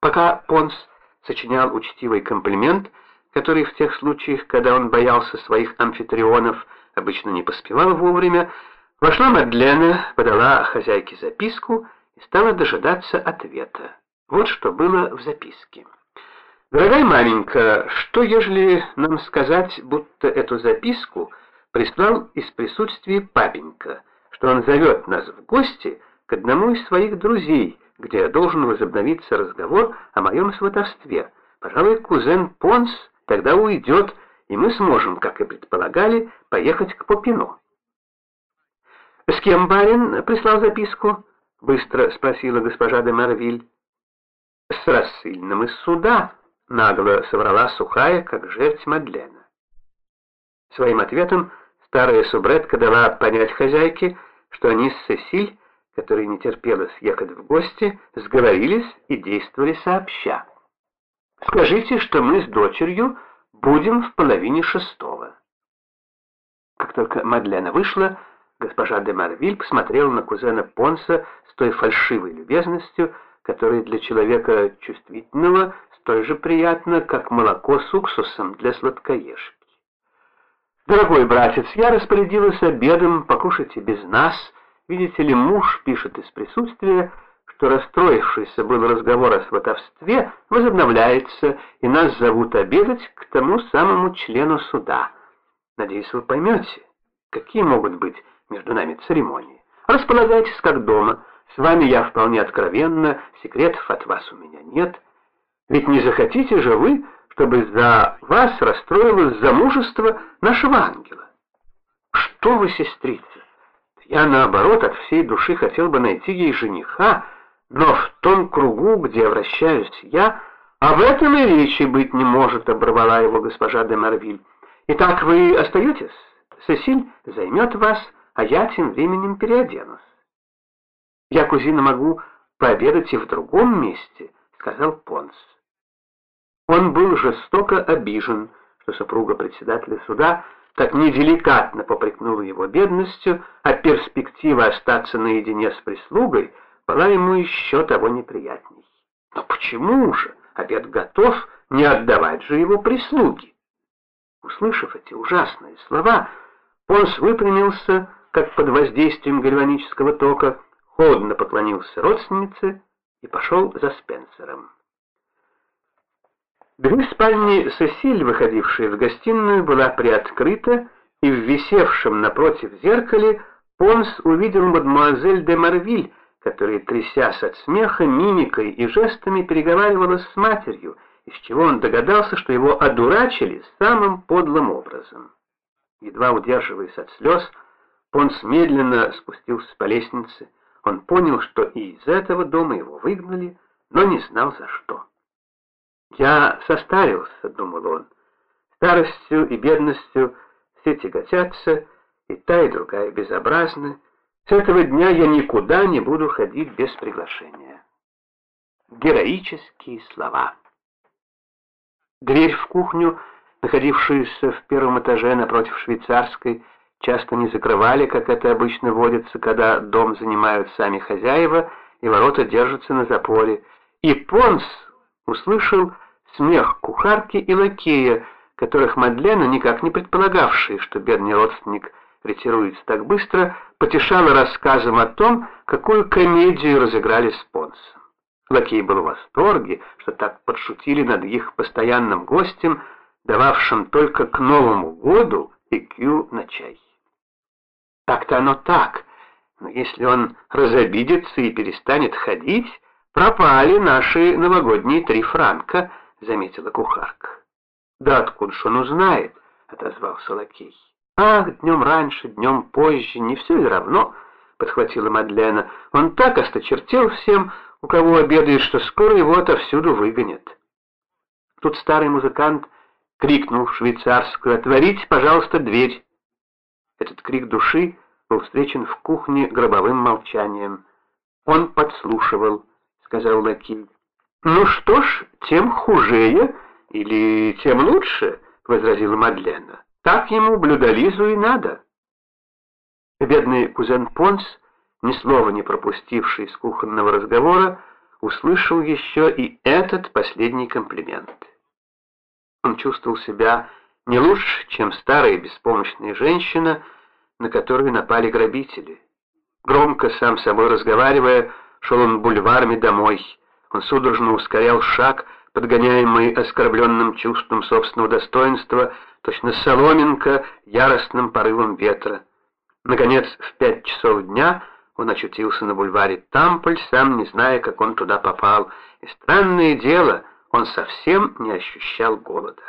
Пока Понс сочинял учтивый комплимент, который в тех случаях, когда он боялся своих амфитрионов, обычно не поспевал вовремя, вошла Мадлена, подала хозяйке записку и стала дожидаться ответа. Вот что было в записке. «Дорогая маменька, что ежели нам сказать, будто эту записку прислал из присутствия папенька, что он зовет нас в гости к одному из своих друзей, где должен возобновиться разговор о моем сватовстве. Пожалуй, кузен Понс тогда уйдет, и мы сможем, как и предполагали, поехать к Попину». «С кем барин прислал записку?» — быстро спросила госпожа де Марвиль. «С рассыльным из суда», — нагло соврала сухая, как жерть Мадлена. Своим ответом старая субретка дала понять хозяйке, что они с Сесиль, которой не терпелось ехать в гости, сговорились и действовали сообща. «Скажите, что мы с дочерью будем в половине шестого». Как только Мадлена вышла, госпожа де Марвиль посмотрела на кузена Понса с той фальшивой любезностью, которая для человека чувствительного столь же приятна, как молоко с уксусом для сладкоежки. «Дорогой братец, я распорядилась обедом, покушайте без нас. Видите ли, муж пишет из присутствия, что расстроившийся был разговор о сватовстве возобновляется, и нас зовут обедать к тому самому члену суда. Надеюсь, вы поймете, какие могут быть между нами церемонии. Располагайтесь как дома, с вами я вполне откровенна, секретов от вас у меня нет. Ведь не захотите же вы, чтобы за вас расстроилось замужество нашего ангела? Что вы, сестрица? Я, наоборот, от всей души хотел бы найти ей жениха, но в том кругу, где вращаюсь я, об этом и речи быть не может, оборвала его госпожа де Марвиль. Итак, вы остаетесь? Сесиль займет вас, а я тем временем переоденусь. «Я, кузина, могу пообедать и в другом месте», — сказал Понс. Он был жестоко обижен, что супруга председателя суда так неделикатно попрекнула его бедностью, а перспектива остаться наедине с прислугой была ему еще того неприятней. Но почему же, обед готов, не отдавать же его прислуги? Услышав эти ужасные слова, Понс выпрямился, как под воздействием гальванического тока, холодно поклонился родственнице и пошел за Спенсером. Дверь спальни Сесиль, выходившая в гостиную, была приоткрыта, и в висевшем напротив зеркале Понс увидел мадемуазель де Марвиль, которая, трясясь от смеха, мимикой и жестами переговаривалась с матерью, из чего он догадался, что его одурачили самым подлым образом. Едва удерживаясь от слез, Понс медленно спустился по лестнице, он понял, что и из этого дома его выгнали, но не знал за что. «Я состарился», — думал он. «Старостью и бедностью все тяготятся, и та, и другая безобразны. С этого дня я никуда не буду ходить без приглашения». Героические слова. Дверь в кухню, находившуюся в первом этаже напротив швейцарской, часто не закрывали, как это обычно водится, когда дом занимают сами хозяева, и ворота держатся на запоре. И Понс услышал смех кухарки и лакея, которых Мадлена, никак не предполагавшая, что бедный родственник ретируется так быстро, потешала рассказом о том, какую комедию разыграли с. Лакей был в восторге, что так подшутили над их постоянным гостем, дававшим только к Новому году икю на чай. Так-то оно так, но если он разобидится и перестанет ходить, пропали наши новогодние три франка, заметила кухарка. Да откуда ж он узнает, отозвался лакей. Ах, днем раньше, днем позже, не все ли равно, подхватила Мадлена. Он так осточертел всем, у кого обедает, что скоро его отовсюду выгонят. Тут старый музыкант крикнул в швейцарскую «Отворите, пожалуйста, дверь!» Этот крик души был встречен в кухне гробовым молчанием. «Он подслушивал», — сказал Лакиль. «Ну что ж, тем хужее или тем лучше», — возразила Мадлена. «Так ему блюдолизу и надо». Бедный кузен Понс, ни слова не пропустивший из кухонного разговора, услышал еще и этот последний комплимент. Он чувствовал себя не лучше, чем старая беспомощная женщина, на которую напали грабители. Громко, сам собой разговаривая, шел он бульварами домой. Он судорожно ускорял шаг, подгоняемый оскорбленным чувством собственного достоинства, точно соломинка яростным порывом ветра. Наконец, в пять часов дня он очутился на бульваре Тамполь, сам не зная, как он туда попал. И странное дело, он совсем не ощущал голода.